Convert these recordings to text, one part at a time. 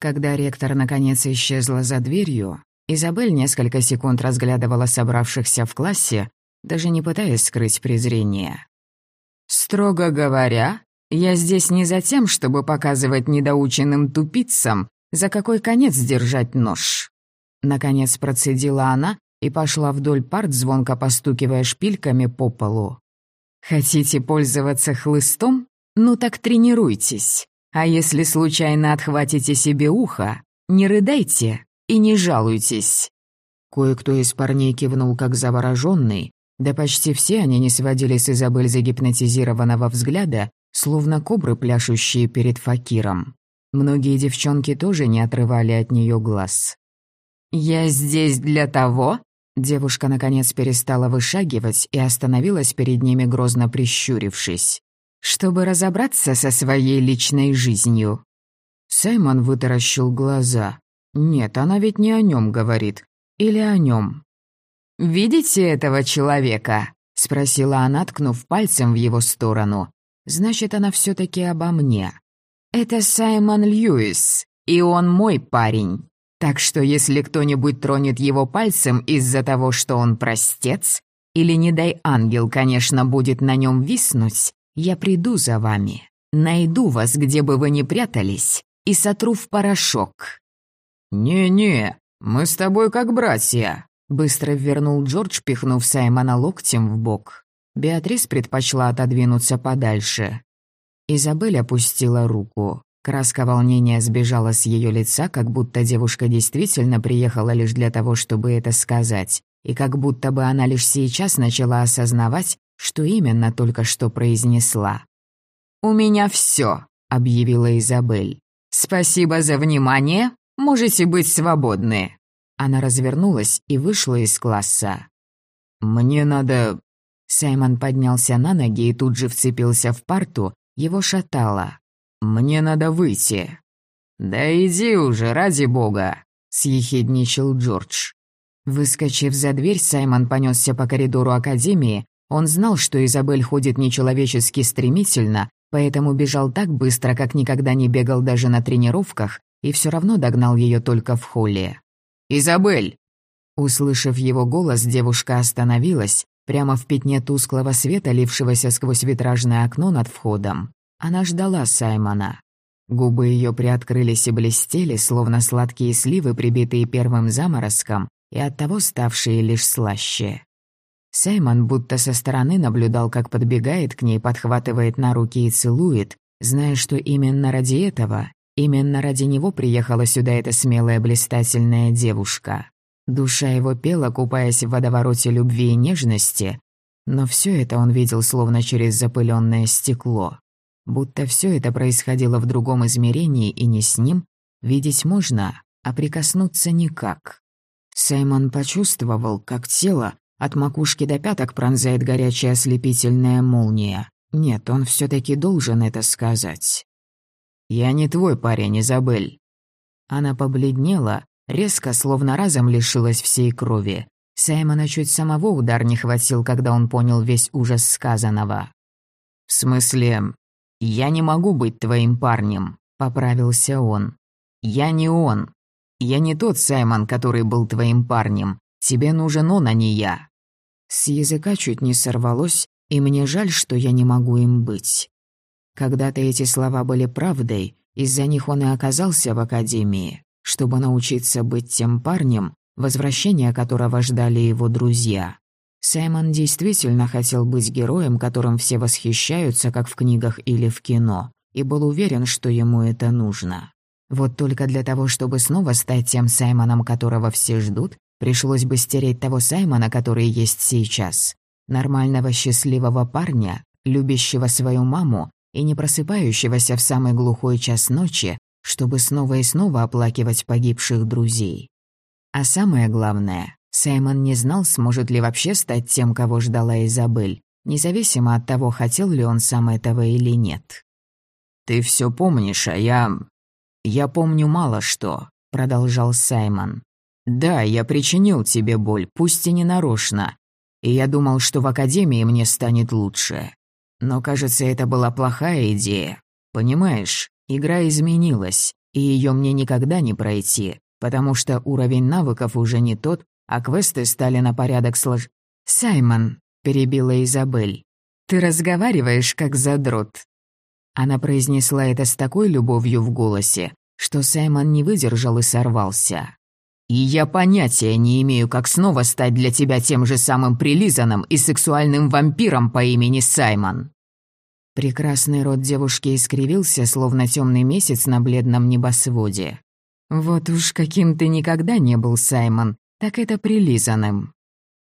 Когда ректор наконец исчезла за дверью, Изабель несколько секунд разглядывала собравшихся в классе, даже не пытаясь скрыть презрение. «Строго говоря, я здесь не за тем, чтобы показывать недоученным тупицам, за какой конец держать нож». Наконец процедила она и пошла вдоль парт, звонко постукивая шпильками по полу. «Хотите пользоваться хлыстом? Ну так тренируйтесь. А если случайно отхватите себе ухо, не рыдайте и не жалуйтесь». Кое-кто из парней кивнул как завороженный, да почти все они не сводили с Изабель загипнотизированного взгляда, словно кобры, пляшущие перед факиром. Многие девчонки тоже не отрывали от нее глаз. «Я здесь для того...» Девушка, наконец, перестала вышагивать и остановилась перед ними, грозно прищурившись. «Чтобы разобраться со своей личной жизнью». Саймон вытаращил глаза. «Нет, она ведь не о нем говорит. Или о нем. «Видите этого человека?» — спросила она, ткнув пальцем в его сторону. «Значит, она все таки обо мне. Это Саймон Льюис, и он мой парень. Так что если кто-нибудь тронет его пальцем из-за того, что он простец, или, не дай ангел, конечно, будет на нем виснуть, я приду за вами, найду вас, где бы вы ни прятались, и сотру в порошок». «Не-не, мы с тобой как братья», — быстро вернул Джордж, пихнув Саймона локтем в бок. Беатрис предпочла отодвинуться подальше. Изабель опустила руку. Краска волнения сбежала с ее лица, как будто девушка действительно приехала лишь для того, чтобы это сказать, и как будто бы она лишь сейчас начала осознавать, что именно только что произнесла. «У меня все, объявила Изабель. «Спасибо за внимание, можете быть свободны». Она развернулась и вышла из класса. «Мне надо...» Саймон поднялся на ноги и тут же вцепился в парту, его шатало. «Мне надо выйти». «Да иди уже, ради бога», — съехидничал Джордж. Выскочив за дверь, Саймон понесся по коридору академии. Он знал, что Изабель ходит нечеловечески стремительно, поэтому бежал так быстро, как никогда не бегал даже на тренировках, и все равно догнал ее только в холле. «Изабель!» Услышав его голос, девушка остановилась, прямо в пятне тусклого света, лившегося сквозь витражное окно над входом. Она ждала Саймона. Губы ее приоткрылись и блестели, словно сладкие сливы, прибитые первым заморозком, и оттого ставшие лишь слаще. Саймон будто со стороны наблюдал, как подбегает к ней, подхватывает на руки и целует, зная, что именно ради этого, именно ради него приехала сюда эта смелая блистательная девушка. Душа его пела, купаясь в водовороте любви и нежности, но все это он видел словно через запыленное стекло. Будто все это происходило в другом измерении и не с ним, видеть можно, а прикоснуться никак. Саймон почувствовал, как тело от макушки до пяток пронзает горячая ослепительная молния. Нет, он все таки должен это сказать. «Я не твой парень, Изабель». Она побледнела, резко, словно разом лишилась всей крови. Саймона чуть самого удар не хватил, когда он понял весь ужас сказанного. «В смысле, «Я не могу быть твоим парнем», — поправился он. «Я не он. Я не тот Саймон, который был твоим парнем. Тебе нужен он, а не я». С языка чуть не сорвалось, и мне жаль, что я не могу им быть. Когда-то эти слова были правдой, из-за них он и оказался в академии, чтобы научиться быть тем парнем, возвращения которого ждали его друзья. Саймон действительно хотел быть героем, которым все восхищаются, как в книгах или в кино, и был уверен, что ему это нужно. Вот только для того, чтобы снова стать тем Саймоном, которого все ждут, пришлось бы стереть того Саймона, который есть сейчас. Нормального счастливого парня, любящего свою маму и не просыпающегося в самый глухой час ночи, чтобы снова и снова оплакивать погибших друзей. А самое главное, Саймон не знал, сможет ли вообще стать тем, кого ждала Изабель, независимо от того, хотел ли он сам этого или нет. «Ты все помнишь, а я... я помню мало что», — продолжал Саймон. «Да, я причинил тебе боль, пусть и не нарочно, и я думал, что в академии мне станет лучше. Но, кажется, это была плохая идея. Понимаешь, игра изменилась, и ее мне никогда не пройти, потому что уровень навыков уже не тот, а квесты стали на порядок слож... «Саймон», — перебила Изабель, — «ты разговариваешь как задрот». Она произнесла это с такой любовью в голосе, что Саймон не выдержал и сорвался. «И я понятия не имею, как снова стать для тебя тем же самым прилизанным и сексуальным вампиром по имени Саймон». Прекрасный рот девушки искривился, словно темный месяц на бледном небосводе. «Вот уж каким ты никогда не был, Саймон, так это прилизанным».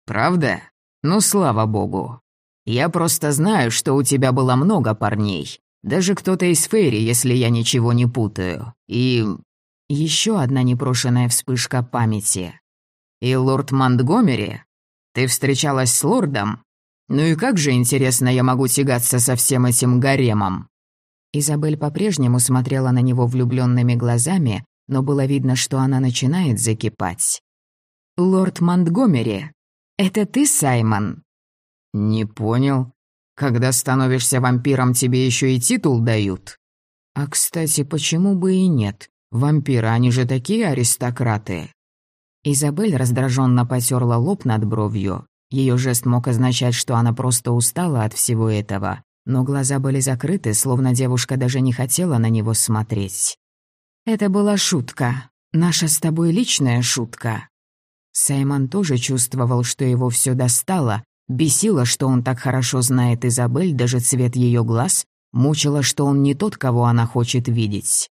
«Правда? Ну, слава богу. Я просто знаю, что у тебя было много парней. Даже кто-то из Фейри, если я ничего не путаю. И... Еще одна непрошенная вспышка памяти. И лорд Монтгомери? Ты встречалась с лордом? Ну и как же, интересно, я могу тягаться со всем этим гаремом?» Изабель по-прежнему смотрела на него влюбленными глазами, но было видно, что она начинает закипать. «Лорд Монтгомери, это ты, Саймон?» «Не понял. Когда становишься вампиром, тебе еще и титул дают?» «А, кстати, почему бы и нет? Вампиры, они же такие аристократы». Изабель раздраженно потерла лоб над бровью. Ее жест мог означать, что она просто устала от всего этого, но глаза были закрыты, словно девушка даже не хотела на него смотреть. «Это была шутка. Наша с тобой личная шутка». Саймон тоже чувствовал, что его все достало, бесило, что он так хорошо знает Изабель, даже цвет ее глаз, мучило, что он не тот, кого она хочет видеть.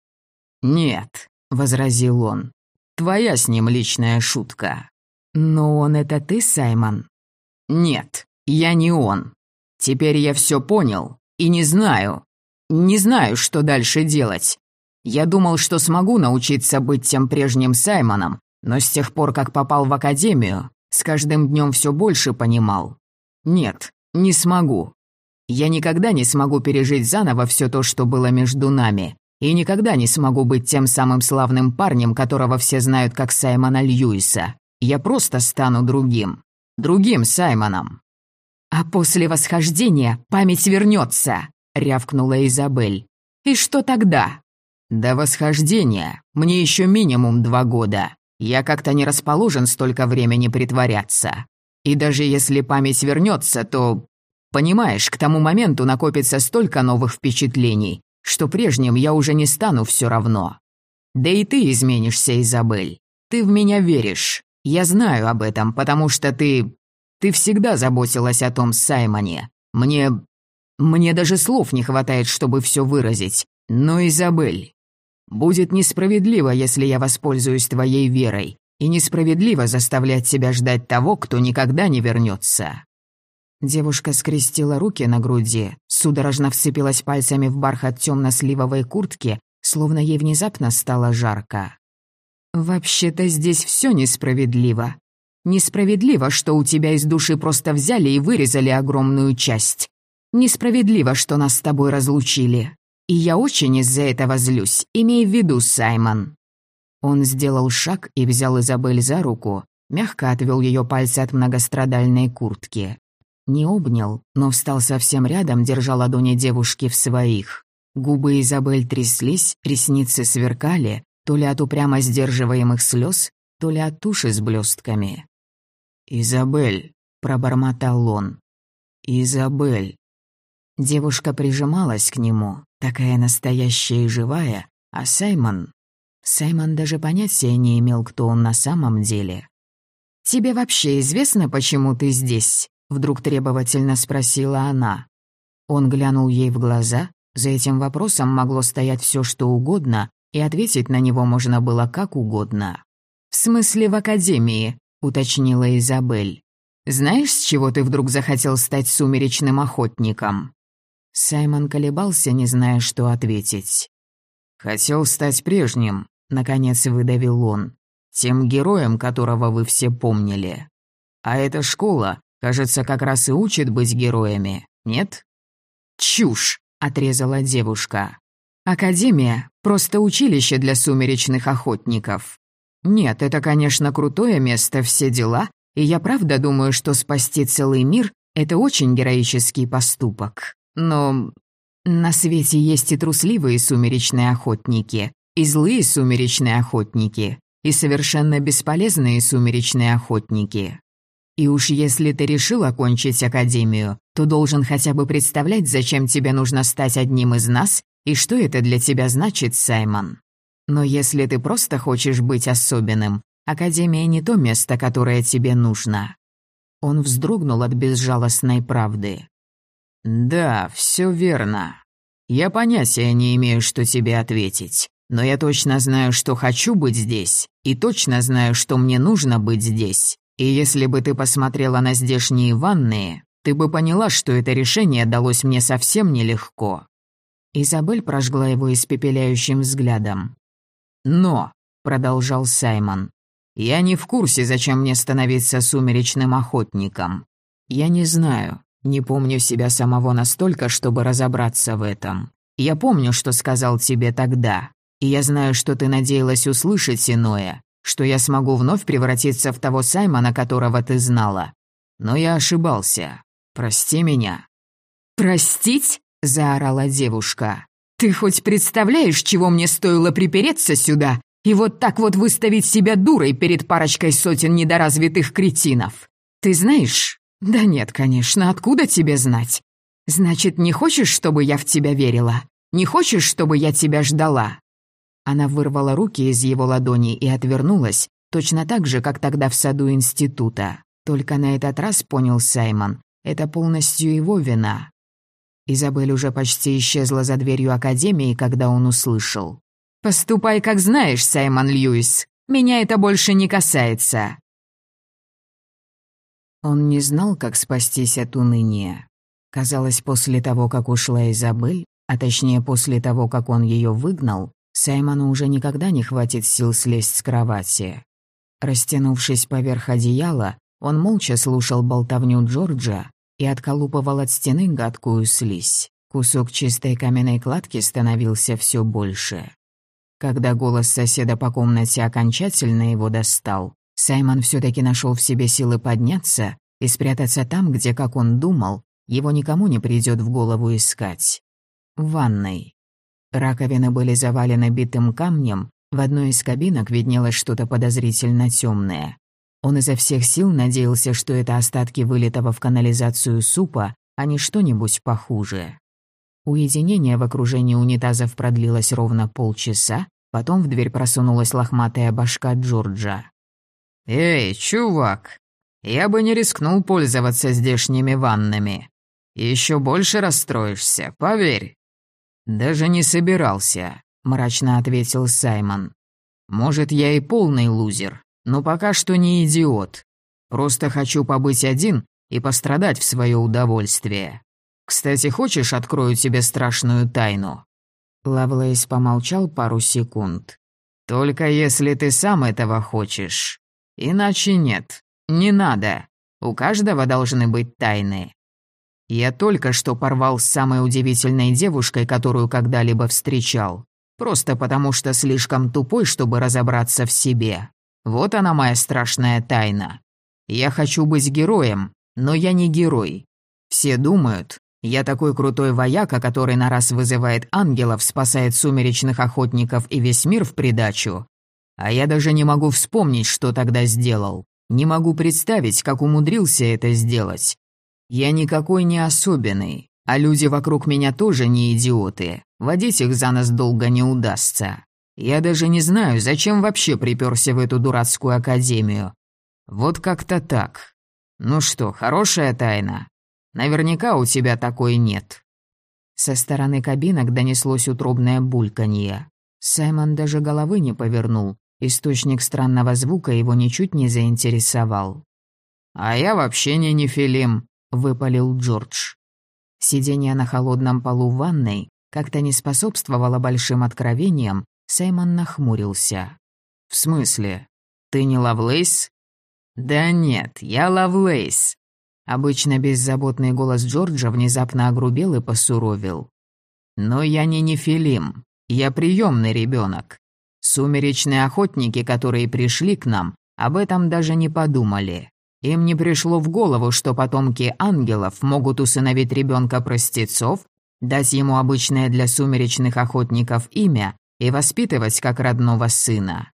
«Нет», — возразил он, — «твоя с ним личная шутка». «Но он это ты, Саймон?» «Нет, я не он. Теперь я все понял и не знаю. Не знаю, что дальше делать. Я думал, что смогу научиться быть тем прежним Саймоном, но с тех пор, как попал в академию, с каждым днем все больше понимал. Нет, не смогу. Я никогда не смогу пережить заново все то, что было между нами, и никогда не смогу быть тем самым славным парнем, которого все знают как Саймона Льюиса. Я просто стану другим. Другим Саймоном. «А после восхождения память вернется», — рявкнула Изабель. «И что тогда?» «До восхождения мне еще минимум два года. Я как-то не расположен столько времени притворяться. И даже если память вернется, то... Понимаешь, к тому моменту накопится столько новых впечатлений, что прежним я уже не стану все равно. Да и ты изменишься, Изабель. Ты в меня веришь. Я знаю об этом, потому что ты... Ты всегда заботилась о том Саймоне. Мне... Мне даже слов не хватает, чтобы все выразить. Но, Изабель, Будет несправедливо, если я воспользуюсь твоей верой, и несправедливо заставлять себя ждать того, кто никогда не вернется. Девушка скрестила руки на груди, судорожно вцепилась пальцами в бархат темно-сливовой куртки, словно ей внезапно стало жарко. «Вообще-то здесь все несправедливо. Несправедливо, что у тебя из души просто взяли и вырезали огромную часть. Несправедливо, что нас с тобой разлучили. И я очень из-за этого злюсь, имей в виду, Саймон». Он сделал шаг и взял Изабель за руку, мягко отвел ее пальцы от многострадальной куртки. Не обнял, но встал совсем рядом, держа ладони девушки в своих. Губы Изабель тряслись, ресницы сверкали, то ли от упрямо сдерживаемых слез, то ли от туши с блестками. «Изабель», — пробормотал он. «Изабель». Девушка прижималась к нему, такая настоящая и живая, а Саймон... Саймон даже понятия не имел, кто он на самом деле. «Тебе вообще известно, почему ты здесь?» — вдруг требовательно спросила она. Он глянул ей в глаза, за этим вопросом могло стоять все, что угодно, и ответить на него можно было как угодно. «В смысле в академии?» — уточнила Изабель. «Знаешь, с чего ты вдруг захотел стать сумеречным охотником?» Саймон колебался, не зная, что ответить. «Хотел стать прежним», — наконец выдавил он. «Тем героем, которого вы все помнили. А эта школа, кажется, как раз и учит быть героями, нет?» «Чушь!» — отрезала девушка. «Академия — просто училище для сумеречных охотников. Нет, это, конечно, крутое место, все дела, и я правда думаю, что спасти целый мир — это очень героический поступок. Но на свете есть и трусливые сумеречные охотники. И злые сумеречные охотники, и совершенно бесполезные сумеречные охотники. И уж если ты решил окончить академию, то должен хотя бы представлять, зачем тебе нужно стать одним из нас и что это для тебя значит, Саймон. Но если ты просто хочешь быть особенным, академия не то место, которое тебе нужно. Он вздрогнул от безжалостной правды. «Да, все верно. Я понятия не имею, что тебе ответить. Но я точно знаю, что хочу быть здесь, и точно знаю, что мне нужно быть здесь. И если бы ты посмотрела на здешние ванные, ты бы поняла, что это решение далось мне совсем нелегко». Изабель прожгла его испепеляющим взглядом. «Но», — продолжал Саймон, — «я не в курсе, зачем мне становиться сумеречным охотником. Я не знаю, не помню себя самого настолько, чтобы разобраться в этом. Я помню, что сказал тебе тогда, и я знаю, что ты надеялась услышать иное, что я смогу вновь превратиться в того Саймона, которого ты знала. Но я ошибался. Прости меня». «Простить?» — заорала девушка. «Ты хоть представляешь, чего мне стоило припереться сюда и вот так вот выставить себя дурой перед парочкой сотен недоразвитых кретинов? Ты знаешь? Да нет, конечно, откуда тебе знать? Значит, не хочешь, чтобы я в тебя верила? Не хочешь, чтобы я тебя ждала? Она вырвала руки из его ладони и отвернулась, точно так же, как тогда в саду института. Только на этот раз понял Саймон, это полностью его вина. Изабель уже почти исчезла за дверью академии, когда он услышал. «Поступай, как знаешь, Саймон Льюис. Меня это больше не касается». Он не знал, как спастись от уныния. Казалось, после того, как ушла Изабель, а точнее после того, как он ее выгнал, Саймону уже никогда не хватит сил слезть с кровати. Растянувшись поверх одеяла, он молча слушал болтовню Джорджа и отколупывал от стены гадкую слизь. Кусок чистой каменной кладки становился все больше. Когда голос соседа по комнате окончательно его достал, Саймон все таки нашел в себе силы подняться и спрятаться там, где, как он думал, его никому не придет в голову искать. В ванной. Раковины были завалены битым камнем, в одной из кабинок виднелось что-то подозрительно темное. Он изо всех сил надеялся, что это остатки вылитого в канализацию супа, а не что-нибудь похуже. Уединение в окружении унитазов продлилось ровно полчаса, потом в дверь просунулась лохматая башка Джорджа. «Эй, чувак, я бы не рискнул пользоваться здешними ваннами. Еще больше расстроишься, поверь». «Даже не собирался», — мрачно ответил Саймон. «Может, я и полный лузер, но пока что не идиот. Просто хочу побыть один и пострадать в свое удовольствие. Кстати, хочешь, открою тебе страшную тайну?» Лавлейс помолчал пару секунд. «Только если ты сам этого хочешь. Иначе нет, не надо. У каждого должны быть тайны. Я только что порвал с самой удивительной девушкой, которую когда-либо встречал. Просто потому что слишком тупой, чтобы разобраться в себе. Вот она моя страшная тайна. Я хочу быть героем, но я не герой. Все думают, я такой крутой вояка, который на раз вызывает ангелов, спасает сумеречных охотников и весь мир в придачу. А я даже не могу вспомнить, что тогда сделал. Не могу представить, как умудрился это сделать. Я никакой не особенный, а люди вокруг меня тоже не идиоты. Водить их за нас долго не удастся. Я даже не знаю, зачем вообще приперся в эту дурацкую академию. Вот как-то так. Ну что, хорошая тайна? Наверняка у тебя такой нет». Со стороны кабинок донеслось утробное бульканье. Саймон даже головы не повернул. Источник странного звука его ничуть не заинтересовал. «А я вообще не нефилим», выпалил Джордж. Сидение на холодном полу ванной как-то не способствовало большим откровениям, Саймон нахмурился. «В смысле? Ты не Лавлейс?» «Да нет, я Лавлейс». Обычно беззаботный голос Джорджа внезапно огрубел и посуровил. «Но я не нефилим, я приемный ребенок. Сумеречные охотники, которые пришли к нам, об этом даже не подумали. Им не пришло в голову, что потомки ангелов могут усыновить ребенка простецов, дать ему обычное для сумеречных охотников имя и воспитывать как родного сына.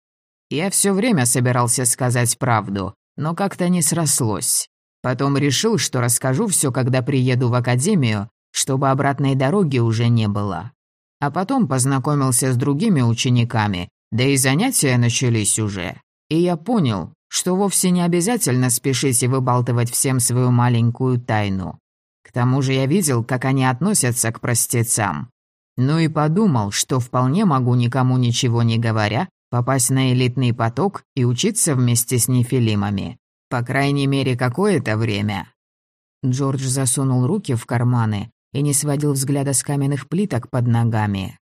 Я все время собирался сказать правду, но как-то не срослось. Потом решил, что расскажу все, когда приеду в академию, чтобы обратной дороги уже не было. А потом познакомился с другими учениками, да и занятия начались уже. И я понял, что вовсе не обязательно спешить и выбалтывать всем свою маленькую тайну. К тому же я видел, как они относятся к простецам. Ну и подумал, что вполне могу никому ничего не говоря, попасть на элитный поток и учиться вместе с нефилимами. По крайней мере, какое-то время. Джордж засунул руки в карманы и не сводил взгляда с каменных плиток под ногами.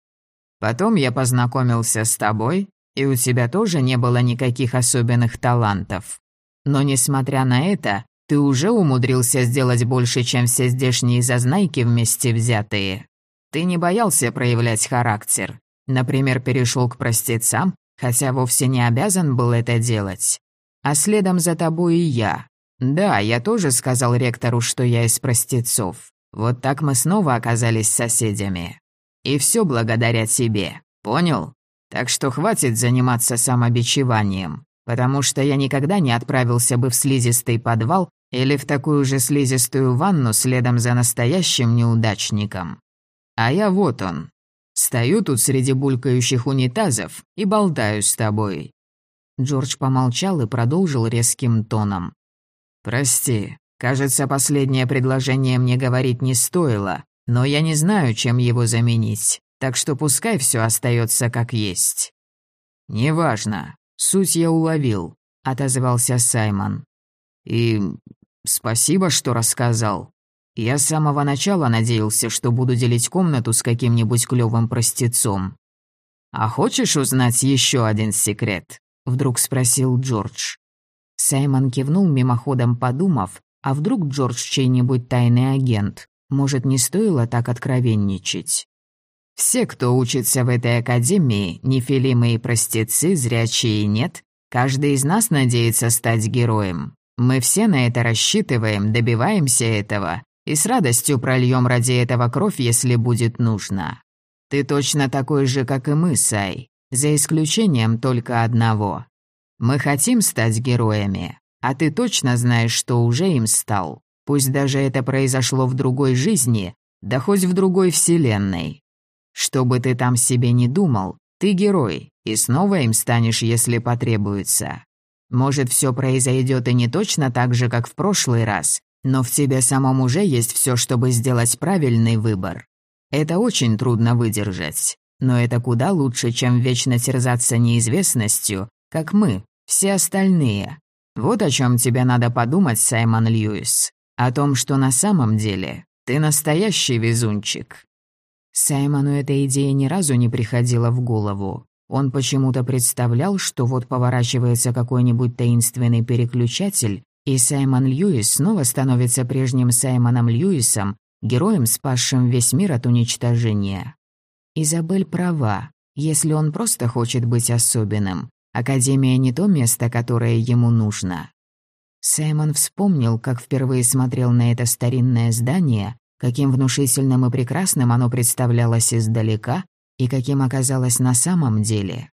Потом я познакомился с тобой, и у тебя тоже не было никаких особенных талантов. Но несмотря на это, ты уже умудрился сделать больше, чем все здешние зазнайки вместе взятые. Ты не боялся проявлять характер. Например, перешел к простецам, хотя вовсе не обязан был это делать. А следом за тобой и я. Да, я тоже сказал ректору, что я из простецов. Вот так мы снова оказались соседями. И все благодаря тебе, понял? Так что хватит заниматься самобичеванием, потому что я никогда не отправился бы в слизистый подвал или в такую же слизистую ванну следом за настоящим неудачником. А я вот он. Стою тут среди булькающих унитазов и болтаю с тобой». Джордж помолчал и продолжил резким тоном. «Прости, кажется, последнее предложение мне говорить не стоило, но я не знаю, чем его заменить, так что пускай все остается как есть». «Неважно, суть я уловил», — отозвался Саймон. «И спасибо, что рассказал. Я с самого начала надеялся, что буду делить комнату с каким-нибудь клёвым простецом. «А хочешь узнать еще один секрет?» — вдруг спросил Джордж. Саймон кивнул мимоходом, подумав, а вдруг Джордж чей-нибудь тайный агент. Может, не стоило так откровенничать? Все, кто учится в этой академии, нефилимы и простецы, зрячие нет, каждый из нас надеется стать героем. Мы все на это рассчитываем, добиваемся этого, и с радостью прольем ради этого кровь, если будет нужно. Ты точно такой же, как и мы, Сай, за исключением только одного. Мы хотим стать героями, а ты точно знаешь, что уже им стал. Пусть даже это произошло в другой жизни, да хоть в другой вселенной. Что бы ты там себе не думал, ты герой, и снова им станешь, если потребуется. Может, все произойдет и не точно так же, как в прошлый раз, но в тебе самом уже есть все, чтобы сделать правильный выбор. Это очень трудно выдержать, но это куда лучше, чем вечно терзаться неизвестностью, как мы, все остальные. Вот о чем тебе надо подумать, Саймон Льюис. О том, что на самом деле ты настоящий везунчик. Саймону эта идея ни разу не приходила в голову. Он почему-то представлял, что вот поворачивается какой-нибудь таинственный переключатель, и Саймон Льюис снова становится прежним Саймоном Льюисом, героем, спасшим весь мир от уничтожения. Изабель права. Если он просто хочет быть особенным, Академия не то место, которое ему нужно. Саймон вспомнил, как впервые смотрел на это старинное здание, каким внушительным и прекрасным оно представлялось издалека и каким оказалось на самом деле.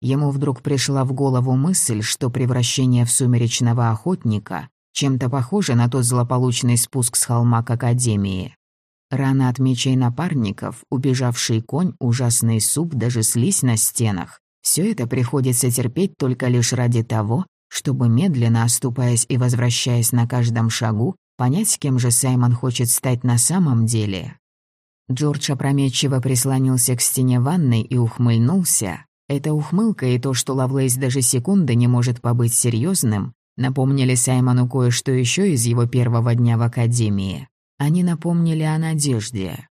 Ему вдруг пришла в голову мысль, что превращение в сумеречного охотника чем-то похоже на тот злополучный спуск с холма к Академии. Рана от мечей напарников, убежавший конь, ужасный суп, даже слизь на стенах. Все это приходится терпеть только лишь ради того, чтобы, медленно оступаясь и возвращаясь на каждом шагу, понять, кем же Саймон хочет стать на самом деле. Джордж опрометчиво прислонился к стене ванной и ухмыльнулся, эта ухмылка и то, что Лавлейс даже секунды не может побыть серьезным, напомнили Саймону кое-что еще из его первого дня в Академии. Они напомнили о надежде.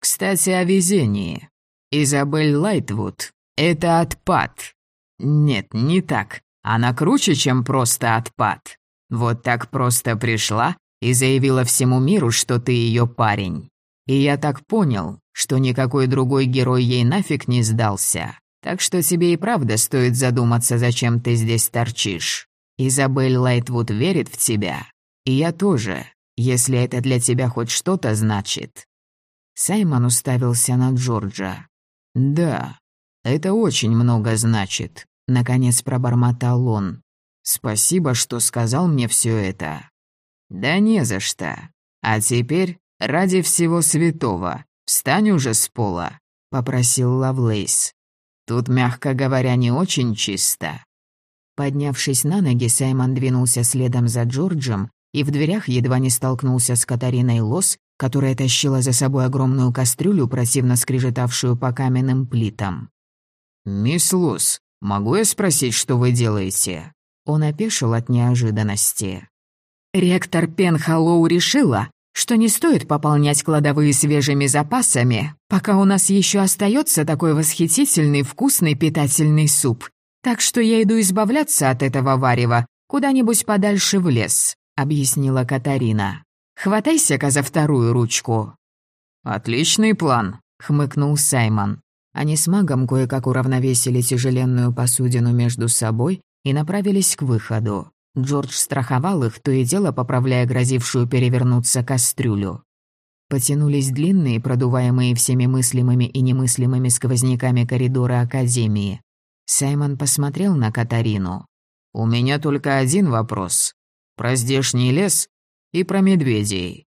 «Кстати, о везении. Изабель Лайтвуд — это отпад. Нет, не так. Она круче, чем просто отпад. Вот так просто пришла и заявила всему миру, что ты ее парень. И я так понял, что никакой другой герой ей нафиг не сдался. Так что тебе и правда стоит задуматься, зачем ты здесь торчишь. Изабель Лайтвуд верит в тебя. И я тоже, если это для тебя хоть что-то значит». Саймон уставился на Джорджа. «Да, Это очень много значит», — наконец пробормотал он. «Спасибо, что сказал мне все это». «Да не за что. А теперь, ради всего святого, встань уже с пола», — попросил Лавлейс. «Тут, мягко говоря, не очень чисто». Поднявшись на ноги, Саймон двинулся следом за Джорджем и в дверях едва не столкнулся с Катариной Лос, которая тащила за собой огромную кастрюлю, противно скрежетавшую по каменным плитам. «Мисс Лос, могу я спросить, что вы делаете?» Он опешил от неожиданности. «Ректор Пенхаллоу решила, что не стоит пополнять кладовые свежими запасами, пока у нас еще остается такой восхитительный, вкусный, питательный суп, «Так что я иду избавляться от этого варева куда-нибудь подальше в лес», — объяснила Катарина. «Хватайся-ка за вторую ручку». «Отличный план», — хмыкнул Саймон. Они с магом кое-как уравновесили тяжеленную посудину между собой и направились к выходу. Джордж страховал их, то и дело поправляя грозившую перевернуться кастрюлю. Потянулись длинные, продуваемые всеми мыслимыми и немыслимыми сквозняками коридоры Академии. Саймон посмотрел на Катарину. «У меня только один вопрос. Про здешний лес и про медведей.